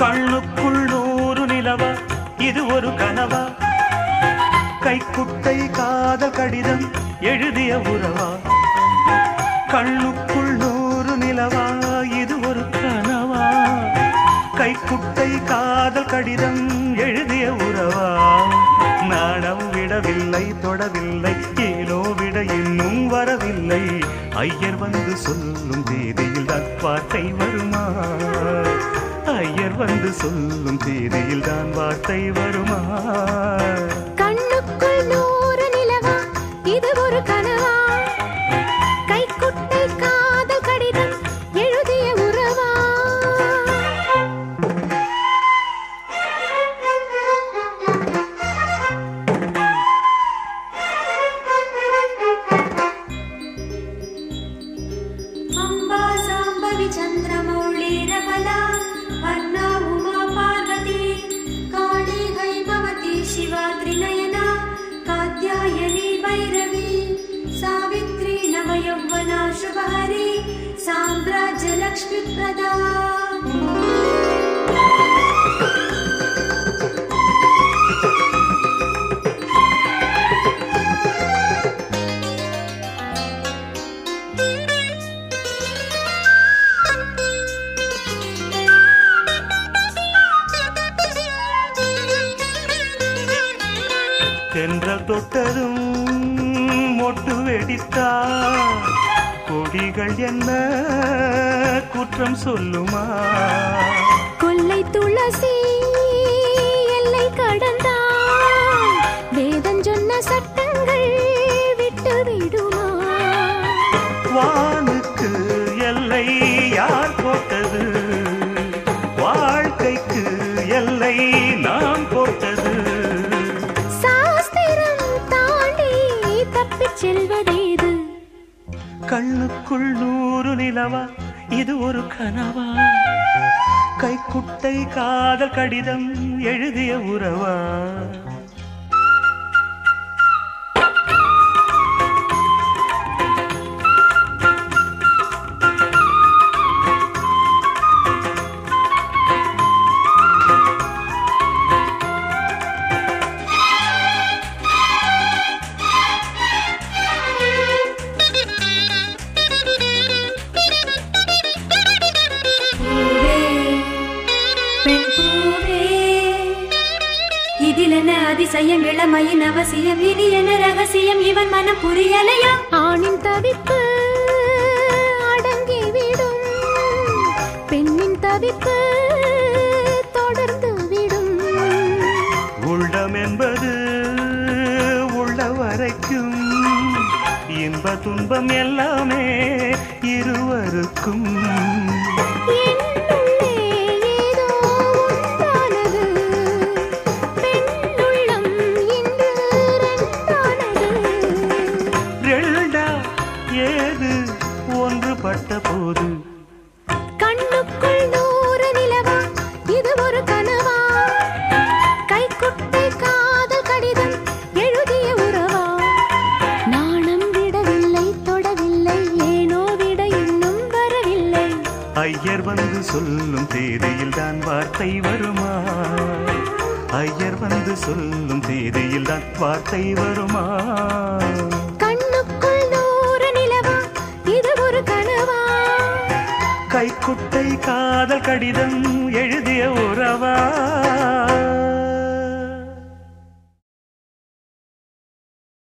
கண்ணுக்குள் நூறு நிலவா? இது ஒரு கனவா? கைக்குட்டை காதல் கடிதம் எழுதிய உறவா? கண்ணுக்குள் நூறு நிலவா? இது ஒரு கனவா? கைக்குட்டை காதல் கடிதம் எழுதிய உறவா? நாணம் விடவில்லை தொடவில்லை ஏனோ விட இன்னும் வரவில்லை. ஐயர் வந்து சொல்லும் தேதியில் தான் வருமா? ஐயர் வந்து சொல்லும் தேதியில் தான் வார்த்தை வருமா? கண்ணுக்குள் நூறு நிலவா இது ஒரு கனவா? கைக்குட்டை காதல் கடிதம் எழுதிய உறவா? அம்பா சாம்பவி சந்திரமௌளி ரமலா. शुभहरी साम्राज्यलक्ष्मीप्रदा தென்றல் தொட்டதும் மொட்டு வெடித்தா கொடிகள் என்ன குற்றம் சொல்லுமா? கொல்லை துளசி எல்லை கடந்தான் வேதம் சொன்ன சட்டங்கள் விட்டு விடுமா கண்ணுக்குள் நூறு நிலவா இது ஒரு கனவா? கைக்குட்டை காதல் கடிதம் எழுதிய உறவா? இதிலென அதிசயம் இளமையின் அவசியம் இனி என ரகசியம் இவன் மனம் புரியலையா? ஆணின் தவிப்பு அடங்கிவிடும். பெண்ணின் தவிப்பு தொடர்ந்து விடும் உள்ளம் என்பது உள்ள வரைக்கும் இன்ப துன்பம் எல்லாமே இருவருக்கும். ஒன்றுபட்ட போது. கண்ணுக்குள் நூறு நிலவா இது ஒரு கனவா? கைக்குட்டை காதல் கடிதம் எழுதிய உறவா? நாணம் விடவில்லை தொடவில்லை ஏனோ விட இன்னும் வரவில்லை. ஐயர் வந்து சொல்லும் தேதியில் தான் வார்த்தை வருமா? ஐயர் வந்து சொல்லும் தேதியில் தான் வார்த்தை வருமா? கைக்குட்டை காதல் கடிதம் எழுதிய உறவா?